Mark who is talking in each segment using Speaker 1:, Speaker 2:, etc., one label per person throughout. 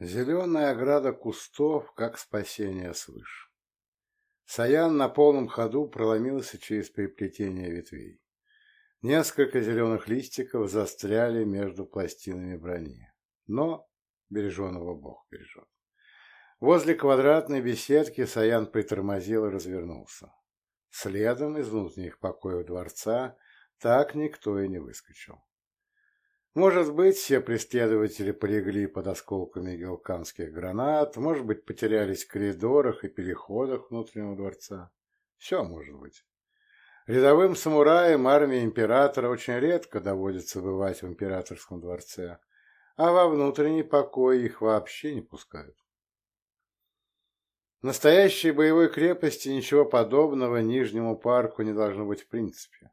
Speaker 1: Зеленая ограда кустов, как спасение свыше. Саян на полном ходу проломился через переплетение ветвей. Несколько зеленых листиков застряли между пластинами брони. Но береженого Бог бережет. Возле квадратной беседки Саян притормозил и развернулся. Следом из внутренних покоев дворца так никто и не выскочил. Может быть, все преследователи полегли под осколками гелканских гранат, может быть, потерялись в коридорах и переходах внутреннего дворца. Все может быть. Рядовым самураям армии императора очень редко доводится бывать в императорском дворце, а во внутренний покой их вообще не пускают. В настоящей боевой крепости ничего подобного Нижнему парку не должно быть в принципе.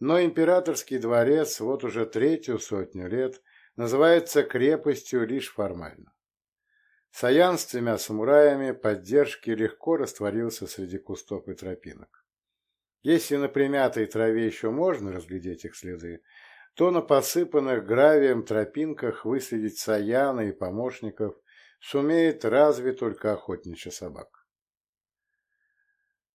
Speaker 1: Но императорский дворец вот уже третью сотню лет называется крепостью лишь формально. Саян с тремя самураями поддержки легко растворился среди кустов и тропинок. Если на примятой траве еще можно разглядеть их следы, то на посыпанных гравием тропинках выследить Саяна и помощников сумеет разве только охотничья собака.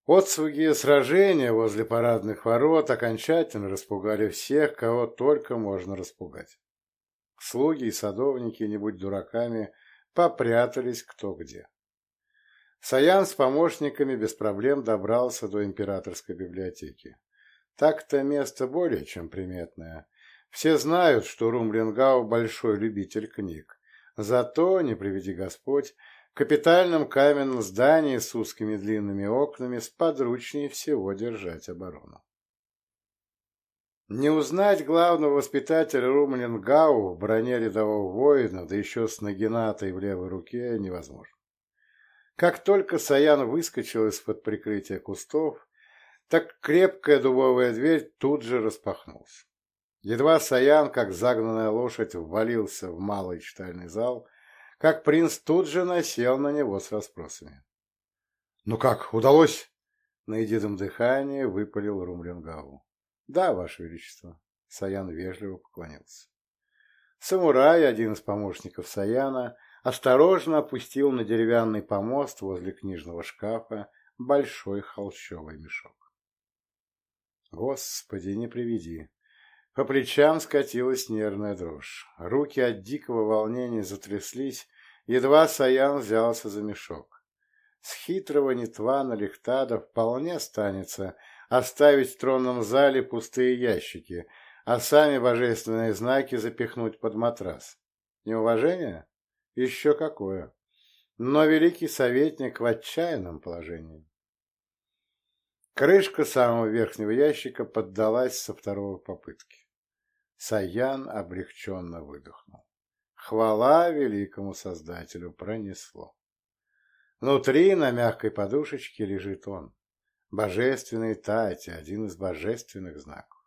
Speaker 1: Отсвуги сражения возле парадных ворот окончательно распугали всех, кого только можно распугать. Слуги и садовники, не будь дураками, попрятались кто где. Саян с помощниками без проблем добрался до императорской библиотеки. Так-то место более чем приметное. Все знают, что Румлингау большой любитель книг. Зато, не приведи Господь, капитальном каменном здании с узкими длинными окнами сподручнее всего держать оборону. Не узнать главного воспитателя Румлингау в броне рядового воина, да еще с нагинатой в левой руке, невозможно. Как только Саян выскочил из-под прикрытия кустов, так крепкая дубовая дверь тут же распахнулась. Едва Саян, как загнанная лошадь, ввалился в малый читальный зал, как принц тут же насел на него с расспросами. — Ну как, удалось? — на едином дыхании выпалил Румлингау. — Да, ваше величество. Саян вежливо поклонился. Самурай, один из помощников Саяна, осторожно опустил на деревянный помост возле книжного шкафа большой холщовый мешок. Господи, не приведи. По плечам скатилась нервная дрожь. Руки от дикого волнения затряслись, едва Саян взялся за мешок. С хитрого Нитвана Лихтада вполне останется оставить в тронном зале пустые ящики, а сами божественные знаки запихнуть под матрас. Неуважение? Еще какое. Но великий советник в отчаянном положении. Крышка самого верхнего ящика поддалась со второй попытки. Саян облегченно выдохнул. Хвала великому Создателю пронесло. Внутри на мягкой подушечке лежит он. Божественный Тати, один из божественных знаков.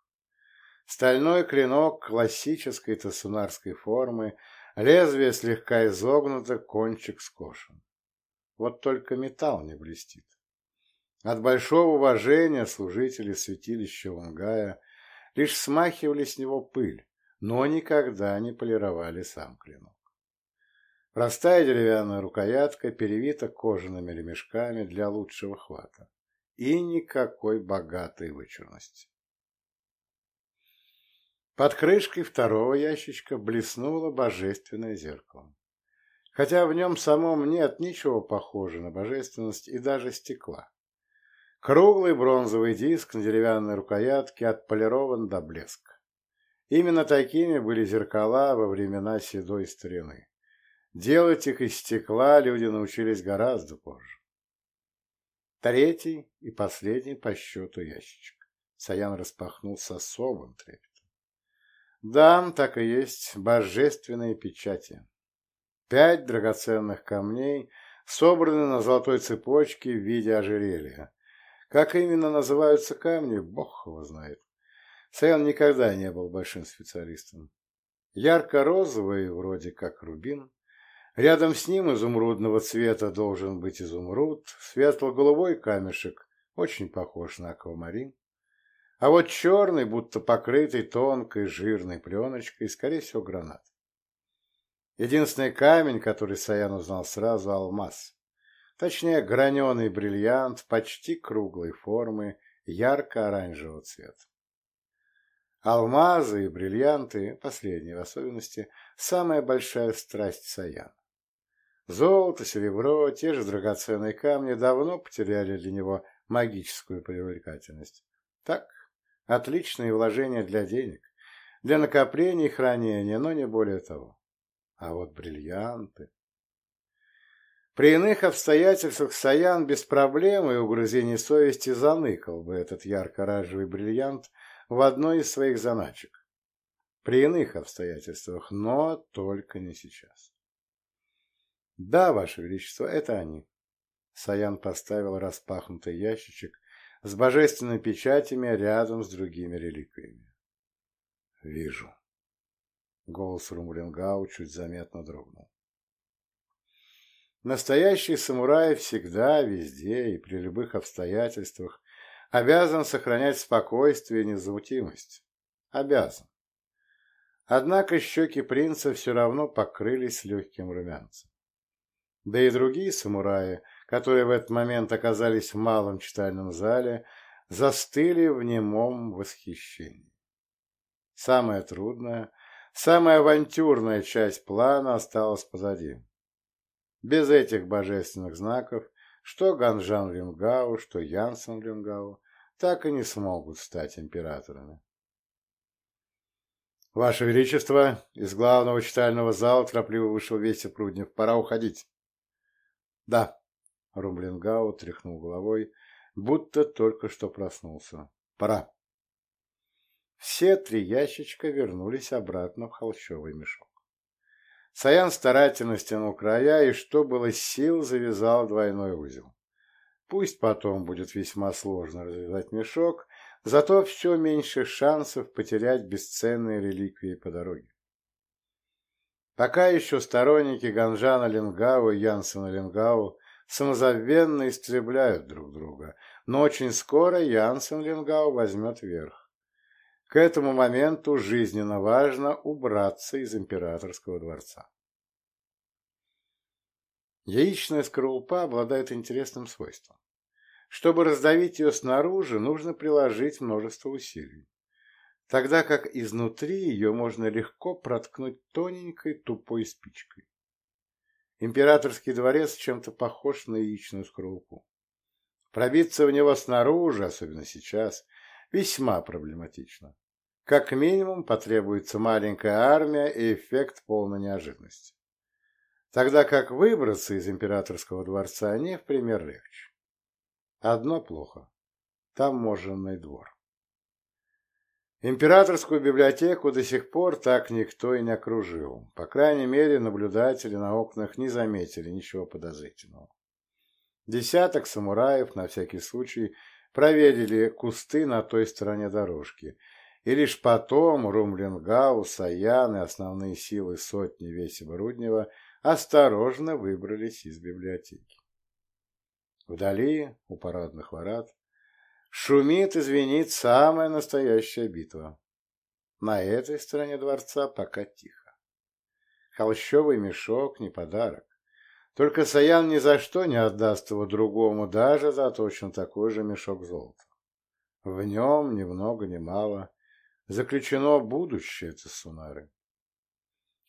Speaker 1: Стальной клинок классической тасунарской формы Лезвие слегка изогнуто, кончик скошен. Вот только металл не блестит. От большого уважения служители святилища Вангая лишь смахивали с него пыль, но никогда не полировали сам клинок. Простая деревянная рукоятка перевита кожаными ремешками для лучшего хвата. И никакой богатой вычурности. Под крышкой второго ящичка блеснуло божественное зеркало. Хотя в нем самом нет ничего похожего на божественность и даже стекла. Круглый бронзовый диск на деревянной рукоятке отполирован до блеска. Именно такими были зеркала во времена седой старины. Делать их из стекла люди научились гораздо позже. Третий и последний по счету ящичек. Саян распахнул с особым трепетом. Да, так и есть, божественные печати. Пять драгоценных камней собраны на золотой цепочке в виде ожерелья. Как именно называются камни, бог его знает. Сайон никогда не был большим специалистом. Ярко-розовый, вроде как рубин. Рядом с ним изумрудного цвета должен быть изумруд. Светло-голубой камешек, очень похож на аквамарин. А вот черный, будто покрытый тонкой жирной пленочкой, скорее всего, гранат. Единственный камень, который Саян узнал сразу, — алмаз. Точнее, граненый бриллиант почти круглой формы, ярко-оранжевого цвета. Алмазы и бриллианты, последние в особенности, самая большая страсть Саяна. Золото, серебро, те же драгоценные камни давно потеряли для него магическую привлекательность. Так, отличные вложения для денег, для накопления и хранения, но не более того. А вот бриллианты... При иных обстоятельствах Саян без проблем и угрызений совести заныкал бы этот ярко-оранжевый бриллиант в одной из своих заначек. При иных обстоятельствах, но только не сейчас. Да, Ваше Величество, это они. Саян поставил распахнутый ящичек с божественными печатями рядом с другими реликвиями. Вижу. Голос Румлингау чуть заметно дрогнул. Настоящий самурай всегда, везде и при любых обстоятельствах обязан сохранять спокойствие и незамутимость. Обязан. Однако щеки принца все равно покрылись легким румянцем. Да и другие самураи, которые в этот момент оказались в малом читальном зале, застыли в немом восхищении. Самая трудная, самая авантюрная часть плана осталась позади. Без этих божественных знаков что Ганжан Лингау, что Янсен Лингау так и не смогут стать императорами. «Ваше Величество!» Из главного читального зала торопливо вышел Вестя Пруднев. «Пора уходить». «Да», — Румблингау тряхнул головой, будто только что проснулся. «Пора». Все три ящичка вернулись обратно в холщовый мешок. Саян старательно стянул края и, что было сил, завязал двойной узел. Пусть потом будет весьма сложно развязать мешок, зато все меньше шансов потерять бесценные реликвии по дороге. Пока еще сторонники Ганжана Ленгау и Янсена Ленгау самозабвенно истребляют друг друга, но очень скоро Янсен Ленгау возьмет верх. К этому моменту жизненно важно убраться из императорского дворца. Яичная скорлупа обладает интересным свойством. Чтобы раздавить ее снаружи, нужно приложить множество усилий, тогда как изнутри ее можно легко проткнуть тоненькой тупой спичкой. Императорский дворец чем-то похож на яичную скорлупу. Пробиться в него снаружи, особенно сейчас, весьма проблематично. Как минимум потребуется маленькая армия и эффект полной неожиданности. Тогда как выбраться из императорского дворца не в пример легче. Одно плохо. Там моженный двор. Императорскую библиотеку до сих пор так никто и не окружил. По крайней мере, наблюдатели на окнах не заметили ничего подозрительного. Десяток самураев, на всякий случай, проверили кусты на той стороне дорожки, и лишь потом Румлингау, Саян и основные силы сотни Весева Руднева осторожно выбрались из библиотеки. Вдали, у парадных ворот, шумит и звенит самая настоящая битва. На этой стороне дворца пока тихо. Холщовый мешок не подарок. Только Саян ни за что не отдаст его другому, даже за точно такой же мешок золота. В нем ни много ни мало заключено будущее Цесунары.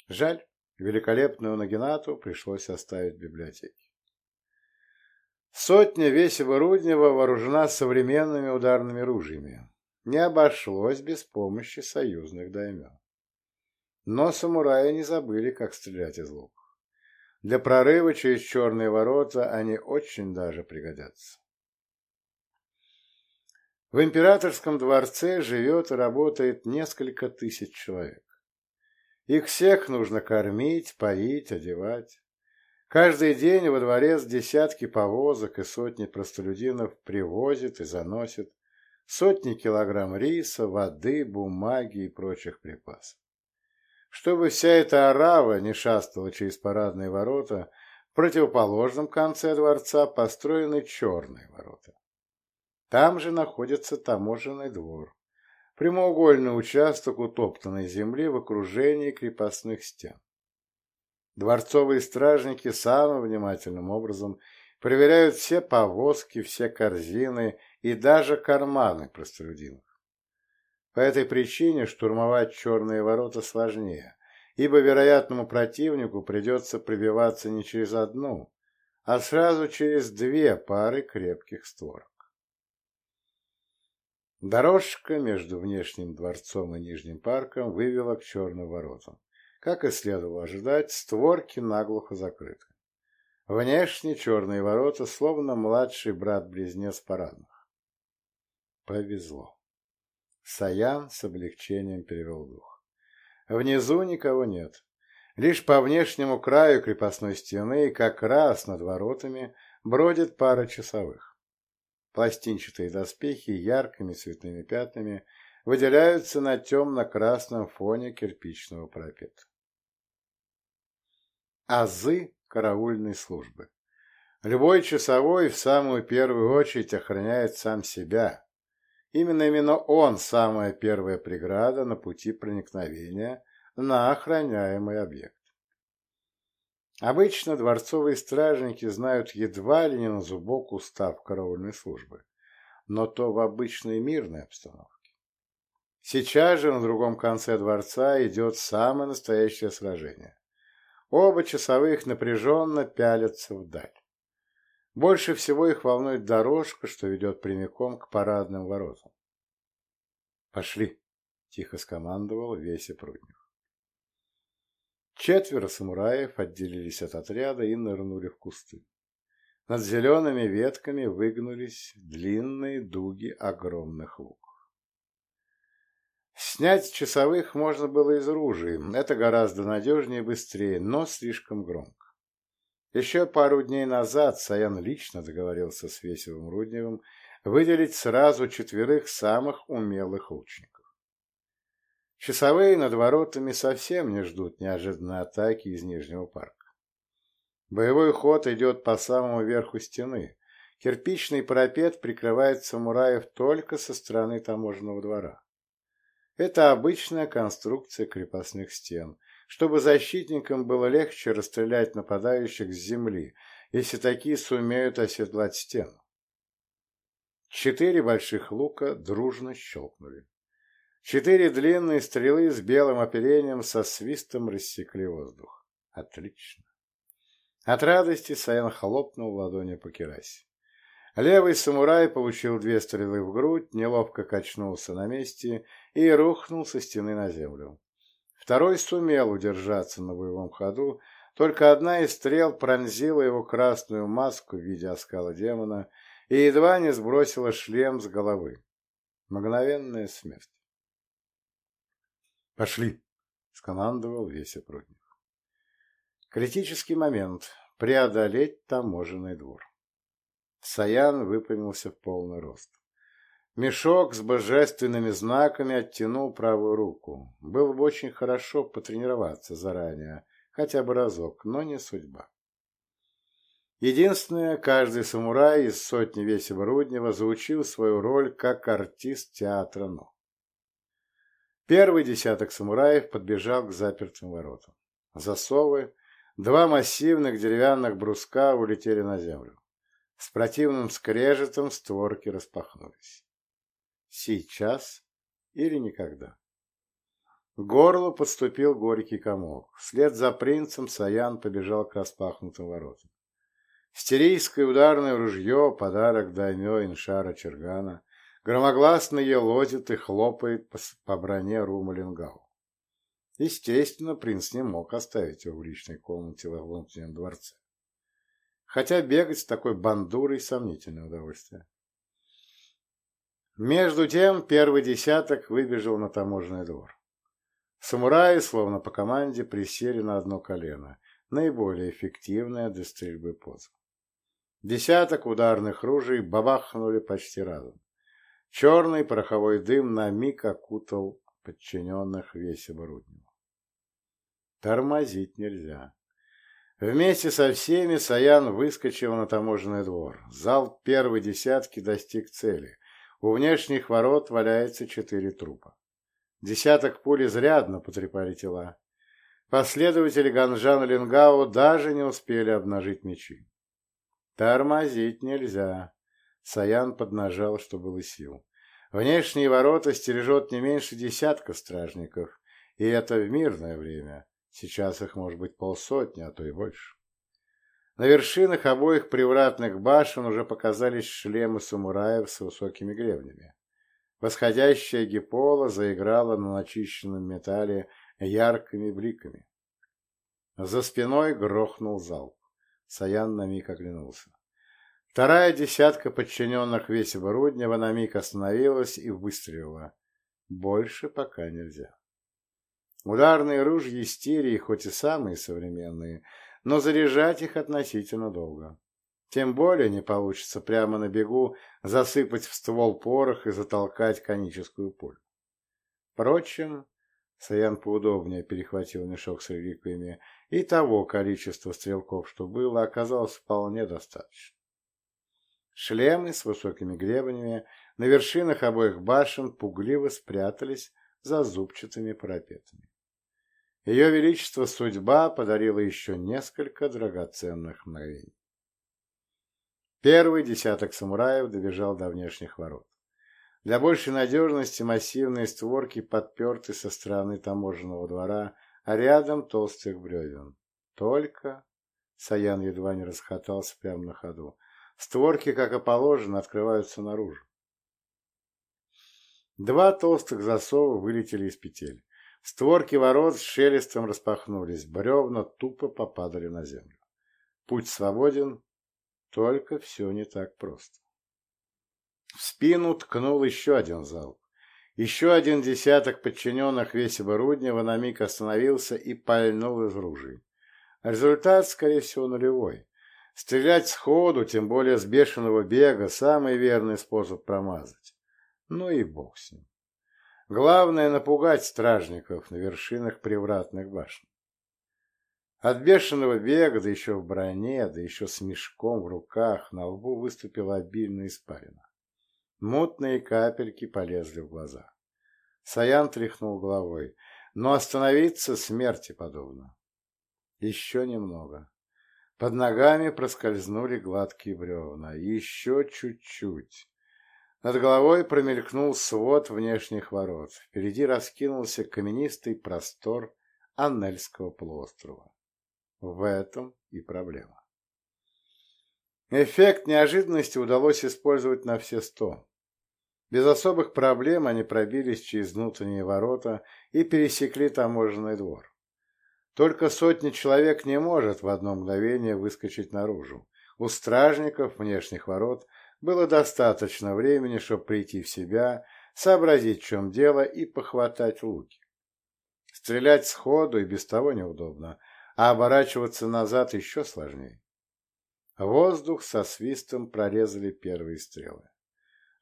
Speaker 1: Жаль, великолепную Нагинату пришлось оставить в библиотеке. Сотня Весева Руднева вооружена современными ударными ружьями. Не обошлось без помощи союзных даймен. Но самураи не забыли, как стрелять из лука. Для прорыва через черные ворота они очень даже пригодятся. В императорском дворце живет и работает несколько тысяч человек. Их всех нужно кормить, поить, одевать. Каждый день во дворец десятки повозок и сотни простолюдинов привозят и заносят сотни килограмм риса, воды, бумаги и прочих припасов. Чтобы вся эта орава не шастала через парадные ворота, в противоположном конце дворца построены черные ворота. Там же находится таможенный двор, прямоугольный участок утоптанной земли в окружении крепостных стен. Дворцовые стражники самым внимательным образом проверяют все повозки, все корзины и даже карманы простолюдинов. По этой причине штурмовать черные ворота сложнее, ибо вероятному противнику придется пробиваться не через одну, а сразу через две пары крепких створок. Дорожка между внешним дворцом и нижним парком вывела к черным воротам. Как и следовало ожидать, створки наглухо закрыты. Внешне черные ворота, словно младший брат-близнец парадных. Повезло. Саян с облегчением перевел дух. Внизу никого нет. Лишь по внешнему краю крепостной стены, как раз над воротами, бродит пара часовых. Пластинчатые доспехи яркими цветными пятнами выделяются на темно-красном фоне кирпичного парапета. Азы караульной службы. Любой часовой в самую первую очередь охраняет сам себя. Именно именно он самая первая преграда на пути проникновения на охраняемый объект. Обычно дворцовые стражники знают едва ли не на зубок устав караульной службы, но то в обычной мирной обстановке. Сейчас же на другом конце дворца идет самое настоящее сражение. Оба часовых напряженно пялятся вдаль. Больше всего их волнует дорожка, что ведет прямиком к парадным воротам. «Пошли!» — тихо скомандовал Веся Пруднев. Четверо самураев отделились от отряда и нырнули в кусты. Над зелеными ветками выгнулись длинные дуги огромных лук. Снять часовых можно было из ружей, это гораздо надежнее и быстрее, но слишком громко. Еще пару дней назад Саян лично договорился с Весевым Рудневым выделить сразу четверых самых умелых лучников. Часовые над воротами совсем не ждут неожиданной атаки из Нижнего парка. Боевой ход идет по самому верху стены. Кирпичный парапет прикрывает самураев только со стороны таможенного двора. Это обычная конструкция крепостных стен, чтобы защитникам было легче расстрелять нападающих с земли, если такие сумеют оседлать стену. Четыре больших лука дружно щелкнули. Четыре длинные стрелы с белым оперением со свистом рассекли воздух. Отлично. От радости Саян хлопнул ладони по керасе. Левый самурай получил две стрелы в грудь, неловко качнулся на месте и рухнул со стены на землю. Второй сумел удержаться на боевом ходу, только одна из стрел пронзила его красную маску в виде оскала демона и едва не сбросила шлем с головы. Мгновенная смерть. «Пошли!» — скомандовал Веся Пруднев. Критический момент. Преодолеть таможенный двор. Саян выпрямился в полный рост. Мешок с божественными знаками оттянул правую руку. Было бы очень хорошо потренироваться заранее, хотя бы разок, но не судьба. Единственное, каждый самурай из сотни Весева Руднева заучил свою роль как артист театра «Но». Первый десяток самураев подбежал к запертым воротам. Засовы, два массивных деревянных бруска улетели на землю. С противным скрежетом створки распахнулись. Сейчас или никогда. К горлу подступил горький комок. Вслед за принцем Саян побежал к распахнутым воротам. Стерийское ударное ружье — подарок даймё Иншара Чергана — громогласно елозит и хлопает по, броне Румалингау. Естественно, принц не мог оставить его в личной комнате во внутреннем дворце хотя бегать с такой бандурой – сомнительное удовольствие. Между тем первый десяток выбежал на таможенный двор. Самураи, словно по команде, присели на одно колено, наиболее эффективная для стрельбы поза. Десяток ударных ружей бабахнули почти разом. Черный пороховой дым на миг окутал подчиненных весе Руднева. Тормозить нельзя. Вместе со всеми Саян выскочил на таможенный двор. Зал первой десятки достиг цели. У внешних ворот валяется четыре трупа. Десяток пуль изрядно потрепали тела. Последователи Ганжана Лингао даже не успели обнажить мечи. Тормозить нельзя. Саян поднажал, что было сил. Внешние ворота стережет не меньше десятка стражников, и это в мирное время. Сейчас их может быть полсотни, а то и больше. На вершинах обоих привратных башен уже показались шлемы самураев с высокими гребнями. Восходящая гипола заиграла на начищенном металле яркими бликами. За спиной грохнул залп. Саян на миг оглянулся. Вторая десятка подчиненных Весева Руднева на миг остановилась и выстрелила. Больше пока нельзя. Ударные ружья истерии, хоть и самые современные, но заряжать их относительно долго. Тем более не получится прямо на бегу засыпать в ствол порох и затолкать коническую пулю. Впрочем, Саян поудобнее перехватил мешок с реликвиями, и того количества стрелков, что было, оказалось вполне достаточно. Шлемы с высокими гребнями на вершинах обоих башен пугливо спрятались за зубчатыми парапетами. Ее Величество Судьба подарила еще несколько драгоценных мгновений. Первый десяток самураев добежал до внешних ворот. Для большей надежности массивные створки подперты со стороны таможенного двора, а рядом толстых бревен. Только... Саян едва не расхотался прямо на ходу. Створки, как и положено, открываются наружу. Два толстых засова вылетели из петель. Створки ворот с шелестом распахнулись, бревна тупо попадали на землю. Путь свободен, только все не так просто. В спину ткнул еще один залп. Еще один десяток подчиненных Весева Руднева на миг остановился и пальнул из ружей. Результат, скорее всего, нулевой. Стрелять сходу, тем более с бешеного бега, самый верный способ промазать. Ну и бог с ним. Главное — напугать стражников на вершинах привратных башен. От бешеного бега, да еще в броне, да еще с мешком в руках, на лбу выступила обильная испарина. Мутные капельки полезли в глаза. Саян тряхнул головой, но остановиться смерти подобно. Еще немного. Под ногами проскользнули гладкие бревна. Еще чуть-чуть. Над головой промелькнул свод внешних ворот. Впереди раскинулся каменистый простор Аннельского полуострова. В этом и проблема. Эффект неожиданности удалось использовать на все сто. Без особых проблем они пробились через внутренние ворота и пересекли таможенный двор. Только сотни человек не может в одно мгновение выскочить наружу. У стражников внешних ворот было достаточно времени, чтобы прийти в себя, сообразить, в чем дело, и похватать луки. Стрелять сходу и без того неудобно, а оборачиваться назад еще сложнее. Воздух со свистом прорезали первые стрелы.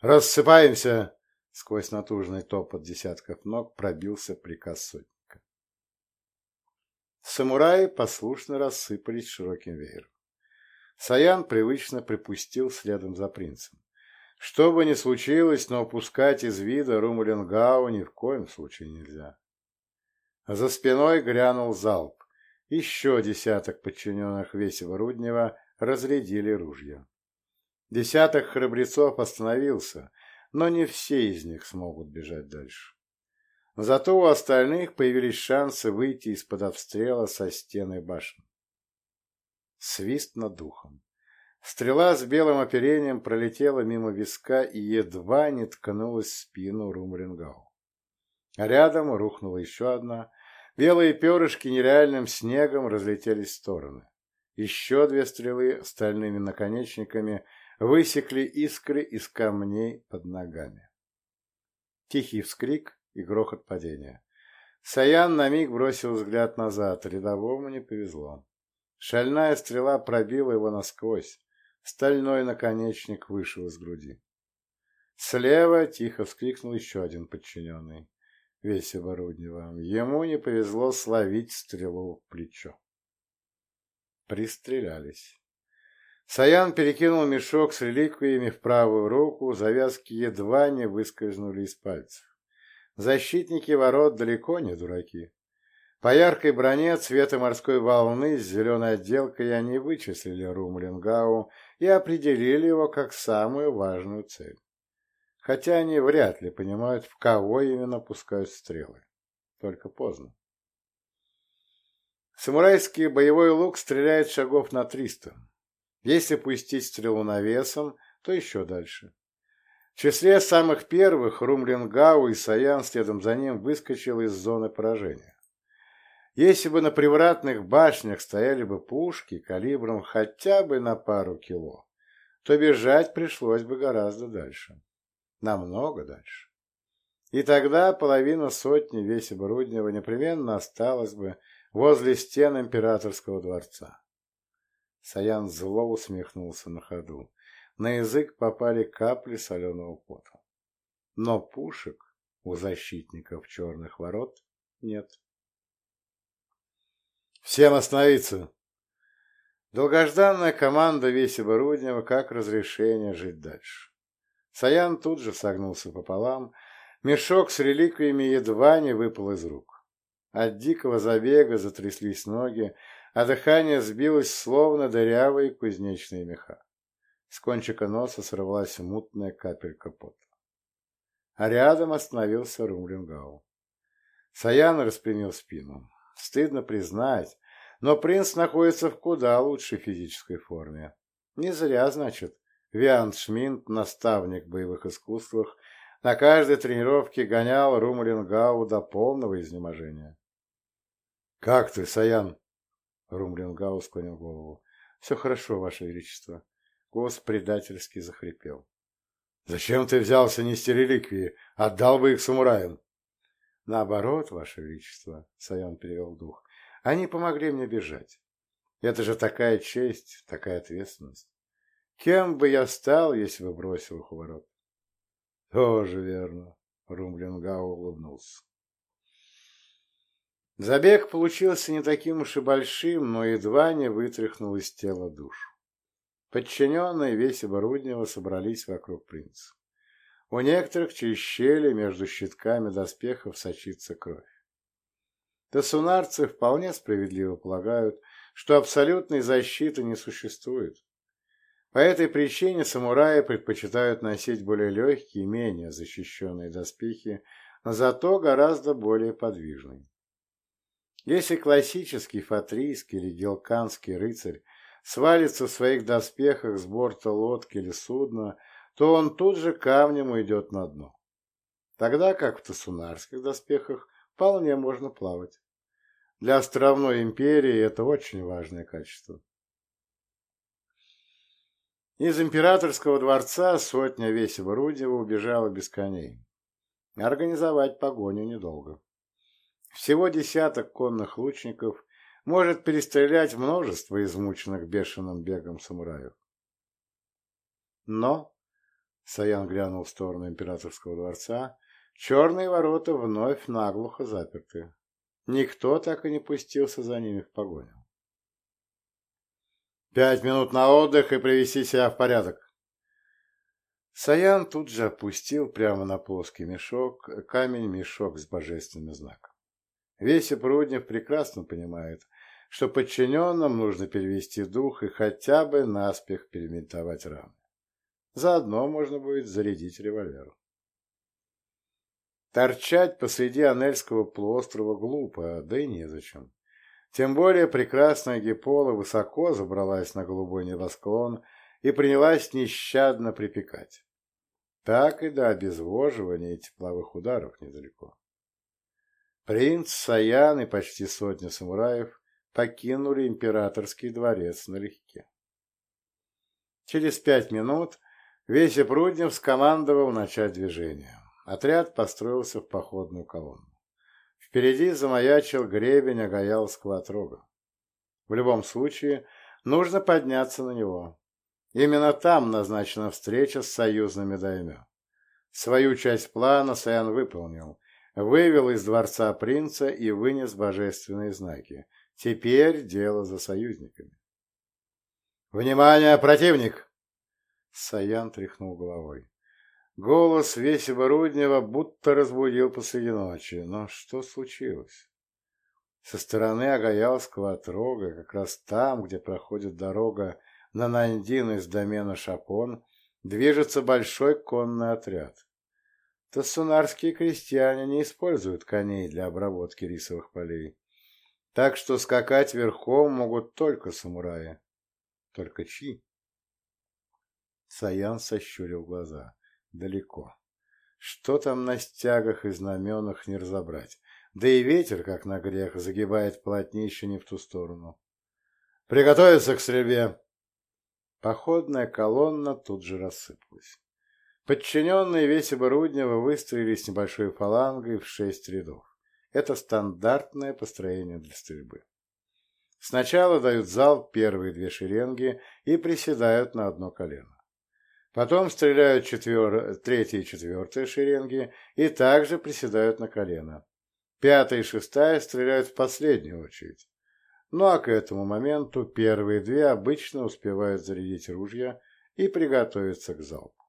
Speaker 1: «Рассыпаемся!» — сквозь натужный топот десятков ног пробился приказ сотника. Самураи послушно рассыпались широким веером. Саян привычно припустил следом за принцем. Что бы ни случилось, но упускать из вида Румуленгау ни в коем случае нельзя. За спиной грянул залп. Еще десяток подчиненных Весева Руднева разрядили ружья. Десяток храбрецов остановился, но не все из них смогут бежать дальше. Зато у остальных появились шансы выйти из-под обстрела со стены башен. Свист над духом. Стрела с белым оперением пролетела мимо виска и едва не ткнулась в спину Румрингау. Рядом рухнула еще одна. Белые перышки нереальным снегом разлетелись в стороны. Еще две стрелы стальными наконечниками высекли искры из камней под ногами. Тихий вскрик и грохот падения. Саян на миг бросил взгляд назад. Рядовому не повезло. Шальная стрела пробила его насквозь. Стальной наконечник вышел из груди. Слева тихо вскрикнул еще один подчиненный. Весь оборуднего. Ему не повезло словить стрелу в плечо. Пристрелялись. Саян перекинул мешок с реликвиями в правую руку, завязки едва не выскользнули из пальцев. Защитники ворот далеко не дураки. По яркой броне цвета морской волны с зеленой отделкой они вычислили Румлингау и определили его как самую важную цель. Хотя они вряд ли понимают, в кого именно пускают стрелы. Только поздно. Самурайский боевой лук стреляет шагов на триста. Если пустить стрелу навесом, то еще дальше. В числе самых первых Румлингау и Саян следом за ним выскочил из зоны поражения. Если бы на привратных башнях стояли бы пушки калибром хотя бы на пару кило, то бежать пришлось бы гораздо дальше. Намного дальше. И тогда половина сотни весь оборудования непременно осталась бы возле стен императорского дворца. Саян зло усмехнулся на ходу. На язык попали капли соленого пота. Но пушек у защитников черных ворот нет. «Всем остановиться!» Долгожданная команда Весеба Руднева как разрешение жить дальше. Саян тут же согнулся пополам, мешок с реликвиями едва не выпал из рук. От дикого забега затряслись ноги, а дыхание сбилось словно дырявые кузнечные меха. С кончика носа сорвалась мутная капелька пота. А рядом остановился Румлингау. Саян распрямил спину. Стыдно признать, но принц находится в куда лучшей физической форме. Не зря, значит, Виан Шминт, наставник в боевых искусствах, на каждой тренировке гонял Румлингау до полного изнеможения. — Как ты, Саян? — Румлингау склонил голову. — Все хорошо, Ваше Величество. Голос предательски захрипел. — Зачем ты взялся нести реликвии? Отдал бы их самураям. — Наоборот, Ваше Величество, — Саян перевел дух, — они помогли мне бежать. Это же такая честь, такая ответственность. Кем бы я стал, если бы бросил их у ворот? — Тоже верно, — Румлингау улыбнулся. Забег получился не таким уж и большим, но едва не вытряхнул из тела душу. Подчиненные весь оборудования собрались вокруг принца. У некоторых через щели между щитками доспехов сочится кровь. Тасунарцы вполне справедливо полагают, что абсолютной защиты не существует. По этой причине самураи предпочитают носить более легкие и менее защищенные доспехи, но зато гораздо более подвижные. Если классический фатрийский или гелканский рыцарь свалится в своих доспехах с борта лодки или судна, то он тут же камнем уйдет на дно. Тогда как в тасунарских доспехах вполне можно плавать. Для островной империи это очень важное качество. Из императорского дворца сотня Весева Рудева убежала без коней. Организовать погоню недолго. Всего десяток конных лучников может перестрелять множество измученных бешеным бегом самураев. Но, Саян глянул в сторону императорского дворца, черные ворота вновь наглухо заперты. Никто так и не пустился за ними в погоню. «Пять минут на отдых и привести себя в порядок!» Саян тут же опустил прямо на плоский мешок камень-мешок с божественным знаком. Весип Руднев прекрасно понимает, что подчиненным нужно перевести дух и хотя бы наспех перементовать раны. Заодно можно будет зарядить револьвер. Торчать посреди Анельского полуострова глупо, да и незачем. Тем более прекрасная Гипола высоко забралась на голубой небосклон и принялась нещадно припекать. Так и до обезвоживания тепловых ударов недалеко. Принц, Саян и почти сотня самураев покинули императорский дворец налегке. Через пять минут Весеп Руднев скомандовал начать движение. Отряд построился в походную колонну. Впереди замаячил гребень Агаялского отрога. В любом случае, нужно подняться на него. Именно там назначена встреча с союзными даймё. Свою часть плана Саян выполнил, вывел из дворца принца и вынес божественные знаки, Теперь дело за союзниками. «Внимание, противник!» Саян тряхнул головой. Голос Весева Руднева будто разбудил посреди ночи. Но что случилось? Со стороны Агаялского отрога, как раз там, где проходит дорога на Нандин из домена Шапон, движется большой конный отряд. Тассунарские крестьяне не используют коней для обработки рисовых полей. Так что скакать верхом могут только самураи. Только чьи? Саян сощурил глаза. Далеко. Что там на стягах и знаменах не разобрать. Да и ветер, как на грех, загибает плотнище не в ту сторону. «Приготовиться к стрельбе!» Походная колонна тут же рассыпалась. Подчиненные Весеба Руднева выстроились небольшой фалангой в шесть рядов. Это стандартное построение для стрельбы. Сначала дают залп первые две шеренги и приседают на одно колено. Потом стреляют четвер... третья и четвертая шеренги и также приседают на колено. Пятая и шестая стреляют в последнюю очередь. Ну а к этому моменту первые две обычно успевают зарядить ружья и приготовиться к залпу.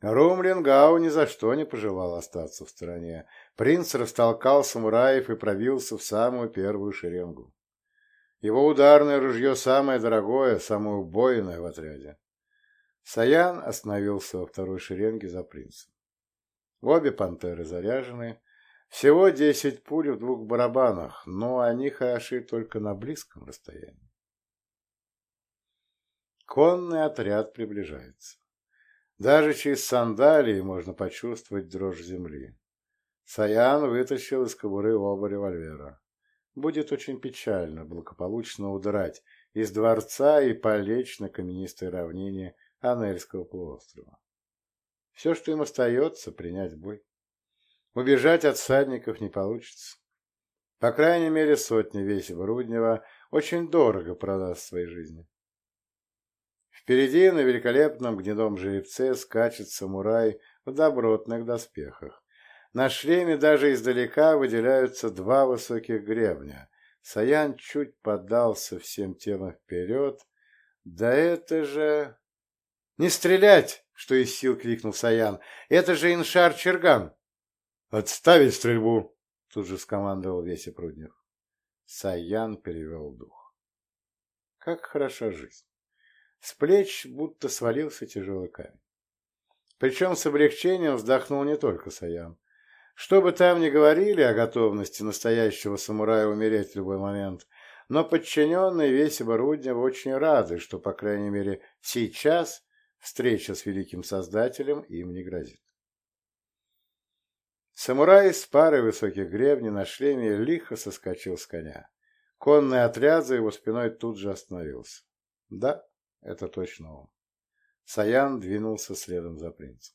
Speaker 1: Румлингау ни за что не пожелал остаться в стороне. Принц растолкал самураев и пробился в самую первую шеренгу. Его ударное ружье самое дорогое, самое убойное в отряде. Саян остановился во второй шеренге за принцем. Обе пантеры заряжены. Всего десять пуль в двух барабанах, но они хороши только на близком расстоянии. Конный отряд приближается. Даже через сандалии можно почувствовать дрожь земли. Саян вытащил из кобуры оба револьвера. Будет очень печально благополучно удрать из дворца и полечь на каменистой равнине Анельского полуострова. Все, что им остается, принять бой. Убежать от всадников не получится. По крайней мере, сотни весев Руднева очень дорого продаст своей жизни. Впереди на великолепном гнедом жеребце скачет самурай в добротных доспехах. На шлеме даже издалека выделяются два высоких гребня. Саян чуть подался всем телом вперед. Да это же... «Не стрелять!» — что из сил крикнул Саян. «Это же Иншар Черган!» «Отставить стрельбу!» — тут же скомандовал Веся Пруднев. Саян перевел дух. Как хороша жизнь! С плеч будто свалился тяжелый камень. Причем с облегчением вздохнул не только Саян. Что бы там ни говорили о готовности настоящего самурая умереть в любой момент, но подчиненные весь Руднева очень рады, что, по крайней мере, сейчас встреча с великим создателем им не грозит. Самурай с парой высоких гребней на шлеме лихо соскочил с коня. Конный отряд за его спиной тут же остановился. Да, это точно он. Саян двинулся следом за принцем.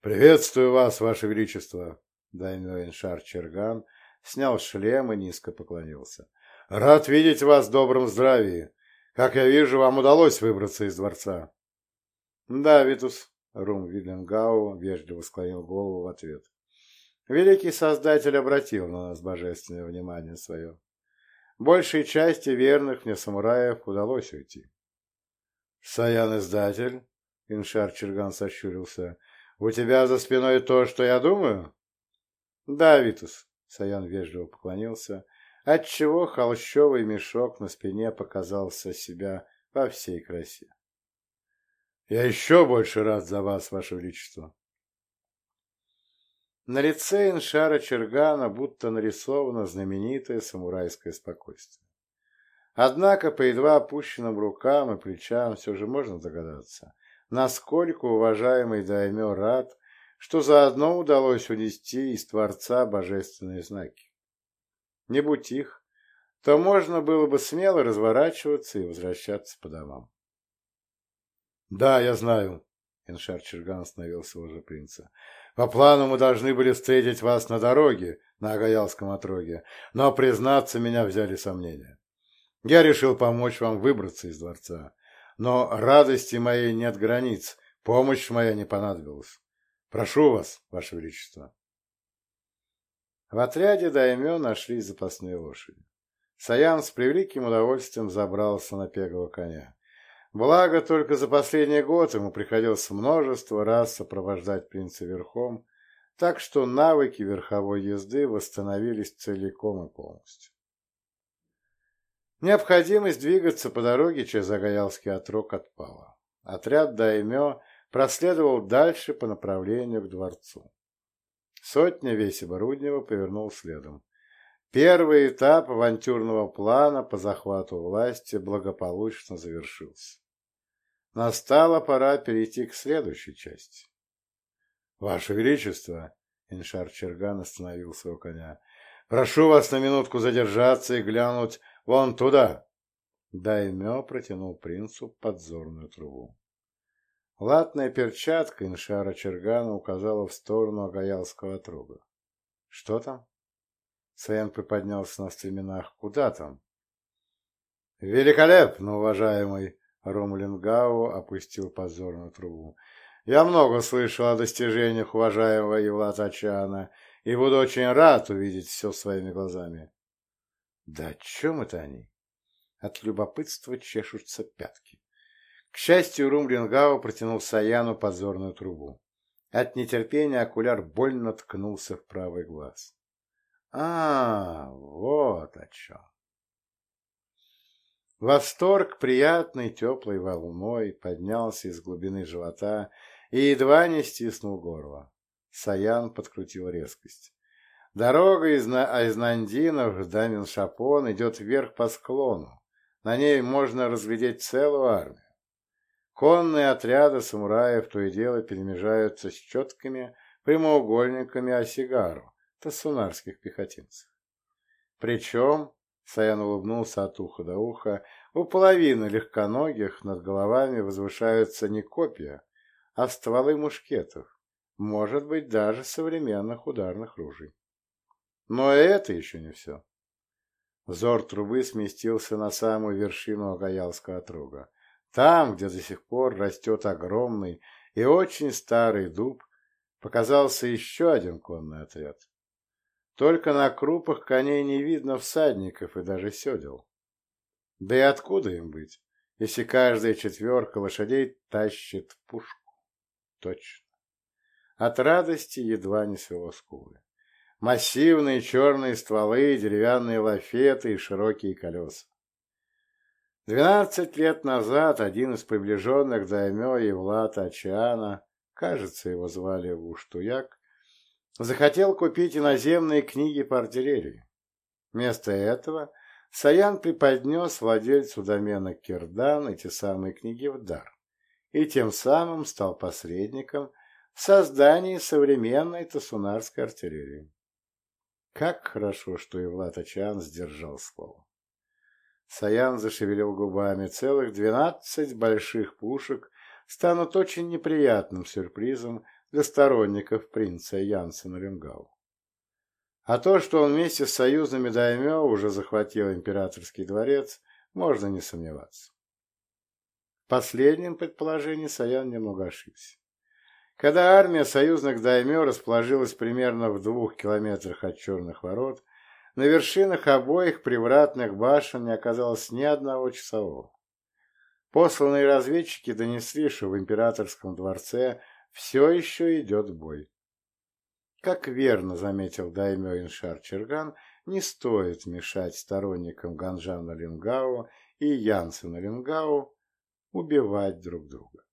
Speaker 1: «Приветствую вас, ваше величество!» Дайнвейншар Черган снял шлем и низко поклонился. «Рад видеть вас в добром здравии. Как я вижу, вам удалось выбраться из дворца». «Да, Витус», — Рум Виленгау вежливо склонил голову в ответ. «Великий Создатель обратил на нас божественное внимание свое. Большей части верных мне самураев удалось уйти. «Саян-издатель?» — Иншар Черган сощурился. «У тебя за спиной то, что я думаю?» «Да, Витус», — Саян вежливо поклонился, отчего холщовый мешок на спине показался себя во всей красе. «Я еще больше рад за вас, ваше величество!» На лице Иншара Чергана будто нарисовано знаменитое самурайское спокойствие. Однако по едва опущенным рукам и плечам все же можно догадаться, насколько уважаемый Даймё рад, что заодно удалось унести из Творца божественные знаки. Не будь их, то можно было бы смело разворачиваться и возвращаться по домам. «Да, я знаю», — Иншар Черган остановился уже принца. «По плану мы должны были встретить вас на дороге, на Агаялском отроге, но, признаться, меня взяли сомнения. Я решил помочь вам выбраться из дворца. Но радости моей нет границ, помощь моя не понадобилась. Прошу вас, ваше величество. В отряде даймё нашли запасные лошади. Саян с превеликим удовольствием забрался на пегого коня. Благо, только за последний год ему приходилось множество раз сопровождать принца верхом, так что навыки верховой езды восстановились целиком и полностью. Необходимость двигаться по дороге через Агаялский отрог отпала. Отряд Даймё проследовал дальше по направлению к дворцу. Сотня Весиба Руднева повернул следом. Первый этап авантюрного плана по захвату власти благополучно завершился. Настала пора перейти к следующей части. — Ваше Величество! — Иншар Черган остановил своего коня. — Прошу вас на минутку задержаться и глянуть вон туда. Даймё протянул принцу подзорную трубу. Латная перчатка Иншара Чергана указала в сторону Агаялского отрога. — Что там? Саян приподнялся на стременах. — Куда там? — Великолепно, уважаемый! Ромлингау опустил позорную трубу. «Я много слышал о достижениях уважаемого Евлата Чана и буду очень рад увидеть все своими глазами». «Да о чем это они?» От любопытства чешутся пятки. К счастью, Румлингау протянул Саяну позорную трубу. От нетерпения окуляр больно ткнулся в правый глаз. «А, вот о чем!» Восторг приятной теплой волной поднялся из глубины живота и едва не стиснул горло. Саян подкрутил резкость. Дорога из, На... из Нандинов до Миншапон идет вверх по склону. На ней можно разглядеть целую армию. Конные отряды самураев то и дело перемежаются с четкими прямоугольниками осигару, тасунарских пехотинцев. Причем Саян улыбнулся от уха до уха. У половины легконогих над головами возвышаются не копья, а стволы мушкетов, может быть, даже современных ударных ружей. Но это еще не все. Взор трубы сместился на самую вершину Агаялского отрога. Там, где до сих пор растет огромный и очень старый дуб, показался еще один конный отряд. Только на крупах коней не видно всадников и даже седел. Да и откуда им быть, если каждая четверка лошадей тащит пушку? Точно. От радости едва не свело скулы. Массивные черные стволы, деревянные лафеты и широкие колеса. Двенадцать лет назад один из приближенных даймё Евлата Ачиана, кажется, его звали Уштуяк, захотел купить иноземные книги по артиллерии. Вместо этого Саян преподнес владельцу домена Кирдан эти самые книги в дар и тем самым стал посредником в создании современной тасунарской артиллерии. Как хорошо, что и Влад Ачан сдержал слово. Саян зашевелил губами. Целых двенадцать больших пушек станут очень неприятным сюрпризом для сторонников принца Янсена Люнгау. А то, что он вместе с союзными даймё уже захватил императорский дворец, можно не сомневаться. В последнем предположении Саян немного ошибся. Когда армия союзных даймё расположилась примерно в двух километрах от Черных ворот, на вершинах обоих привратных башен не оказалось ни одного часового. Посланные разведчики донесли, что в императорском дворце все еще идет бой. Как верно заметил Даймё Иншар Черган, не стоит мешать сторонникам Ганжана Лингау и Янсена Лингау убивать друг друга.